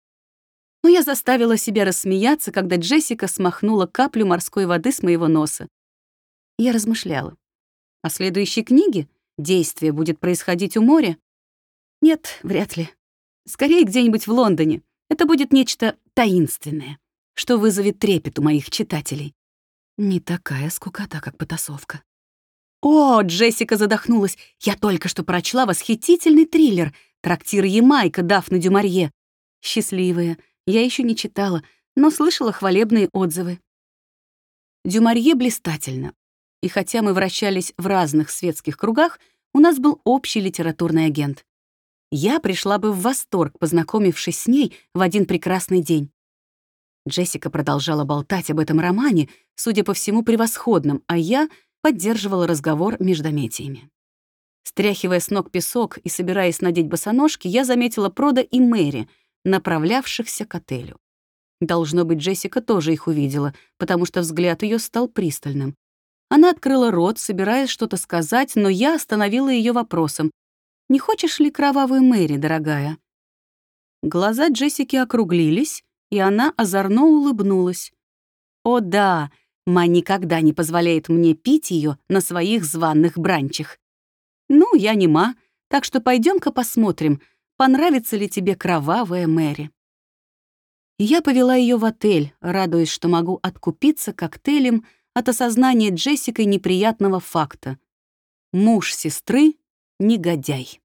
Но я заставила себя рассмеяться, когда Джессика смахнула каплю морской воды с моего носа. Я размышляла. О следующей книге действие будет происходить у моря? Нет, вряд ли. Скорее, где-нибудь в Лондоне. Это будет нечто таинственное, что вызовет трепет у моих читателей. Не такая скукота, как потасовка. О, Джессика задохнулась. Я только что прочла восхитительный триллер «Трактир Ямайка» Дафны Дюмарье. Счастливая. Я еще не читала, но слышала хвалебные отзывы. Дюмарье блистательно. И хотя мы вращались в разных светских кругах, у нас был общий литературный агент. Я пришла бы в восторг, познакомившись с ней в один прекрасный день. Джессика продолжала болтать об этом романе, судя по всему, превосходном, а я поддерживала разговор междометиями. Стряхивая с ног песок и собираясь надеть босоножки, я заметила Прода и Мэри, направлявшихся к отелю. Должно быть, Джессика тоже их увидела, потому что взгляд ее стал пристальным. Она открыла рот, собираясь что-то сказать, но я остановила ее вопросом. «Не хочешь ли кровавую Мэри, дорогая?» Глаза Джессики округлились, и она озорно улыбнулась. «О да, Ма никогда не позволяет мне пить ее на своих званных бранчах. Ну, я не Ма, так что пойдем ка посмотрим, понравится ли тебе кровавая Мэри». Я повела ее в отель, радуясь, что могу откупиться коктейлем от осознания Джессикой неприятного факта. Муж сестры — негодяй.